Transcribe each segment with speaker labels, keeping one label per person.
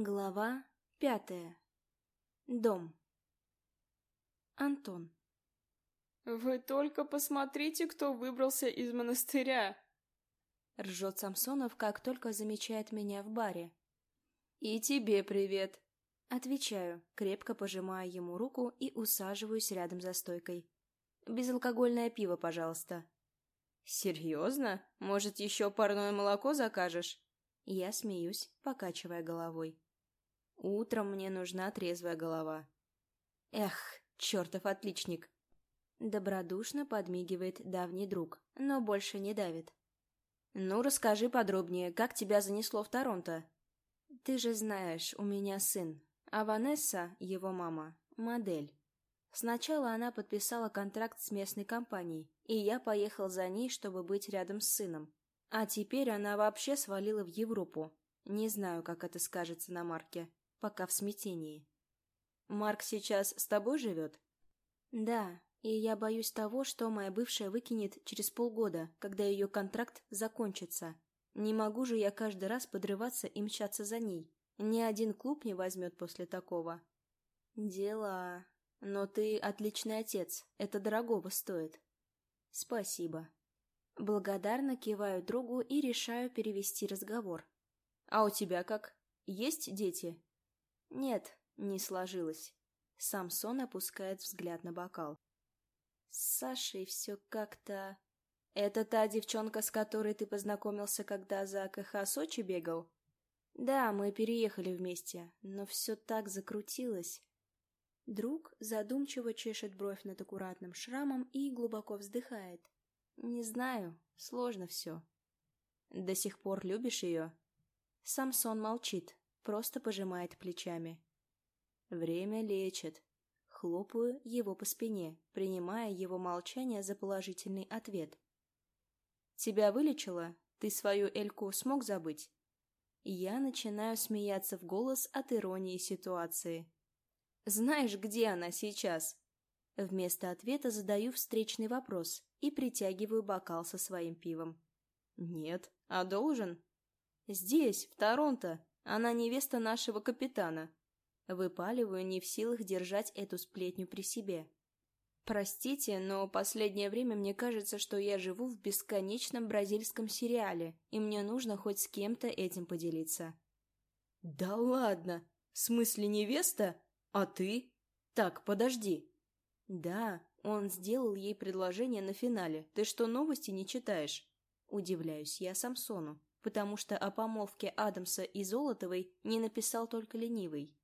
Speaker 1: Глава пятая. Дом. Антон.
Speaker 2: «Вы только посмотрите, кто выбрался из монастыря!»
Speaker 1: Ржет Самсонов, как только замечает меня в баре.
Speaker 2: «И тебе привет!»
Speaker 1: Отвечаю, крепко пожимая ему руку и усаживаюсь рядом за стойкой. «Безалкогольное пиво, пожалуйста».
Speaker 2: «Серьезно? Может, еще парное молоко закажешь?»
Speaker 1: Я смеюсь, покачивая головой. Утром мне нужна трезвая голова. Эх, чертов отличник. Добродушно подмигивает давний друг, но больше не давит. Ну, расскажи подробнее, как тебя занесло в Торонто? Ты же знаешь, у меня сын, а Ванесса, его мама, модель. Сначала она подписала контракт с местной компанией, и я поехал за ней, чтобы быть рядом с сыном. А теперь она вообще свалила в Европу. Не знаю, как это скажется на Марке, пока в смятении. Марк сейчас с тобой живет? Да, и я боюсь того, что моя бывшая выкинет через полгода, когда ее контракт закончится. Не могу же я каждый раз подрываться и мчаться за ней. Ни один клуб не возьмет после такого. Дела... Но ты отличный отец, это дорогого стоит. Спасибо. Благодарно киваю другу и решаю перевести разговор. А у тебя как? Есть дети? Нет, не сложилось. Самсон опускает взгляд на бокал. С Сашей все как-то... Это та девчонка, с которой ты познакомился, когда за КХ Сочи бегал? Да, мы переехали вместе, но все так закрутилось. Друг задумчиво чешет бровь над аккуратным шрамом и глубоко вздыхает. Не знаю, сложно все. До сих пор любишь ее? Самсон молчит, просто пожимает плечами. Время лечит. Хлопаю его по спине, принимая его молчание за положительный ответ. «Тебя вылечило? Ты свою Эльку смог забыть?» Я начинаю смеяться в голос от иронии ситуации. «Знаешь, где она сейчас?» Вместо ответа задаю встречный вопрос и притягиваю бокал со своим пивом. «Нет, а должен?» «Здесь, в Торонто. Она невеста нашего капитана. Выпаливаю, не в силах держать эту сплетню при себе. Простите, но последнее время мне кажется, что я живу в бесконечном бразильском сериале, и мне нужно хоть с кем-то этим поделиться. Да ладно! В смысле невеста? А ты? Так, подожди. Да, он сделал ей предложение на финале. Ты что, новости не читаешь? Удивляюсь я Самсону, потому что о помолвке Адамса и Золотовой не написал только ленивый.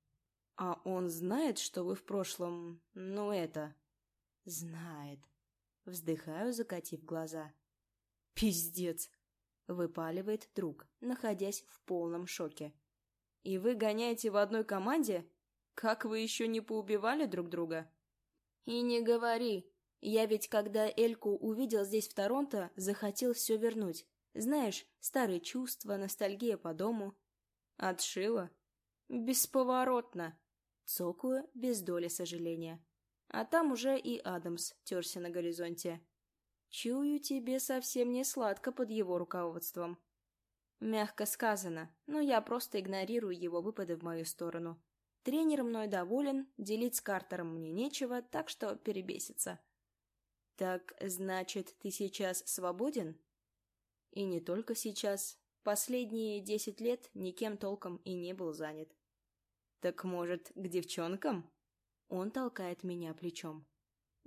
Speaker 1: «А он знает, что вы в прошлом... ну это...» «Знает». Вздыхаю, закатив глаза. «Пиздец!» — выпаливает друг, находясь в полном шоке. «И вы гоняете в одной команде? Как вы еще не поубивали друг друга?» «И не говори. Я ведь, когда Эльку увидел здесь, в Торонто, захотел все вернуть. Знаешь, старые чувства, ностальгия по дому». «Отшила?» «Бесповоротно!» Цокаю без доли сожаления. А там уже и Адамс терся на горизонте. Чую тебе совсем не сладко под его руководством. Мягко сказано, но я просто игнорирую его выпады в мою сторону. Тренер мной доволен, делить с Картером мне нечего, так что перебесится. Так, значит, ты сейчас свободен? И не только сейчас. Последние десять лет никем толком и не был занят. «Так, может, к девчонкам?» Он толкает меня плечом.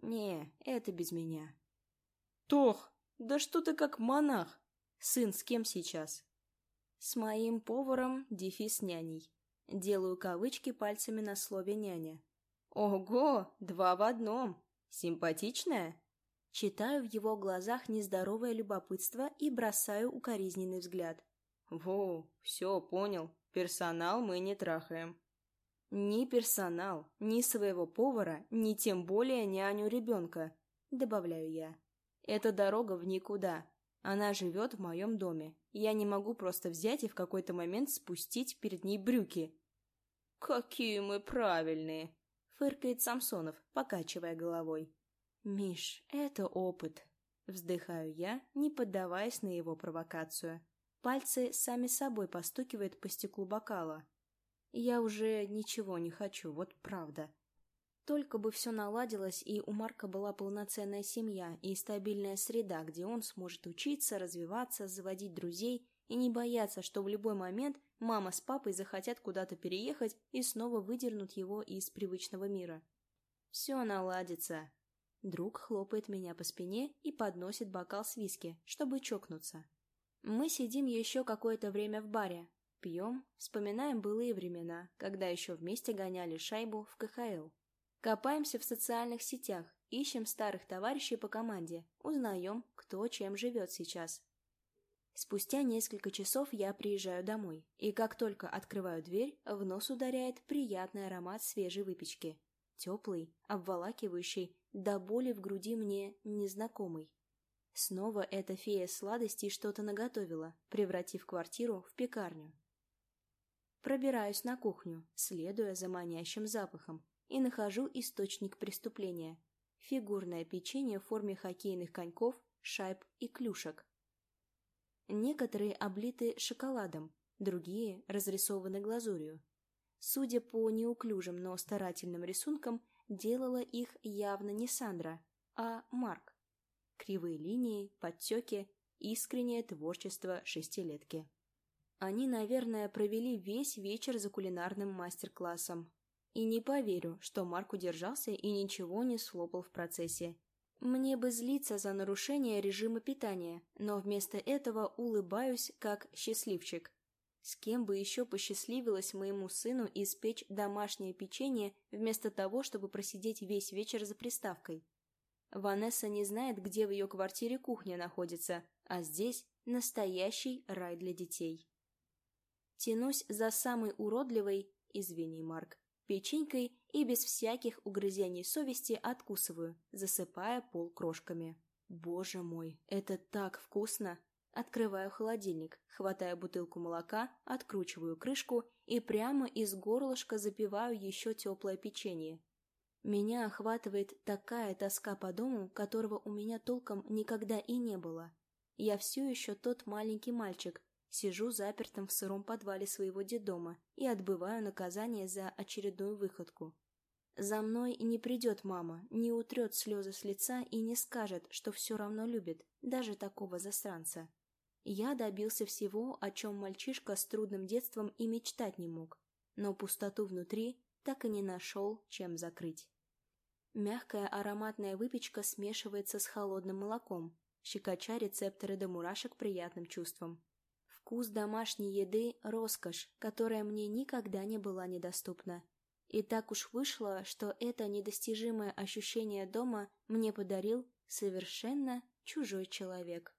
Speaker 1: «Не, это без меня». «Тох, да что ты как монах? Сын с кем сейчас?» «С моим поваром, дефис няней». Делаю кавычки пальцами на слове «няня». «Ого, два в одном! Симпатичная?» Читаю в его глазах нездоровое любопытство и бросаю укоризненный взгляд. «Во, все, понял. Персонал мы не трахаем. Ни персонал, ни своего повара, ни тем более няню ребенка, добавляю я. Это дорога в никуда. Она живет в моем доме. Я не могу просто взять и в какой-то момент спустить перед ней брюки. «Какие мы правильные!» — фыркает Самсонов, покачивая головой. «Миш, это опыт!» — вздыхаю я, не поддаваясь на его провокацию. Пальцы сами собой постукивают по стеклу бокала. Я уже ничего не хочу, вот правда. Только бы все наладилось, и у Марка была полноценная семья и стабильная среда, где он сможет учиться, развиваться, заводить друзей и не бояться, что в любой момент мама с папой захотят куда-то переехать и снова выдернут его из привычного мира. Все наладится. Друг хлопает меня по спине и подносит бокал с виски, чтобы чокнуться. Мы сидим еще какое-то время в баре, пьем, вспоминаем былые времена, когда еще вместе гоняли шайбу в КХЛ. Копаемся в социальных сетях, ищем старых товарищей по команде, узнаем, кто чем живет сейчас. Спустя несколько часов я приезжаю домой, и как только открываю дверь, в нос ударяет приятный аромат свежей выпечки. Теплый, обволакивающий, до боли в груди мне незнакомый. Снова эта фея сладостей что-то наготовила, превратив квартиру в пекарню. Пробираюсь на кухню, следуя за манящим запахом, и нахожу источник преступления – фигурное печенье в форме хоккейных коньков, шайб и клюшек. Некоторые облиты шоколадом, другие разрисованы глазурью. Судя по неуклюжим, но старательным рисункам, делала их явно не Сандра, а Марк. Кривые линии, подтеки, искреннее творчество шестилетки. Они, наверное, провели весь вечер за кулинарным мастер-классом, и не поверю, что Марк удержался и ничего не слопал в процессе. Мне бы злиться за нарушение режима питания, но вместо этого улыбаюсь как счастливчик. С кем бы еще посчастливилось моему сыну испечь домашнее печенье вместо того, чтобы просидеть весь вечер за приставкой? Ванесса не знает, где в ее квартире кухня находится, а здесь настоящий рай для детей. Тянусь за самой уродливой, извини, Марк, печенькой и без всяких угрызений совести откусываю, засыпая пол крошками. Боже мой, это так вкусно! Открываю холодильник, хватаю бутылку молока, откручиваю крышку и прямо из горлышка запиваю еще теплое печенье. Меня охватывает такая тоска по дому, которого у меня толком никогда и не было. Я все еще тот маленький мальчик, Сижу запертым в сыром подвале своего детдома и отбываю наказание за очередную выходку. За мной не придет мама, не утрет слезы с лица и не скажет, что все равно любит, даже такого засранца. Я добился всего, о чем мальчишка с трудным детством и мечтать не мог, но пустоту внутри так и не нашел, чем закрыть. Мягкая ароматная выпечка смешивается с холодным молоком, щекоча рецепторы до мурашек приятным чувством. Вкус домашней еды – роскошь, которая мне никогда не была недоступна. И так уж вышло, что это недостижимое ощущение дома мне подарил совершенно чужой человек.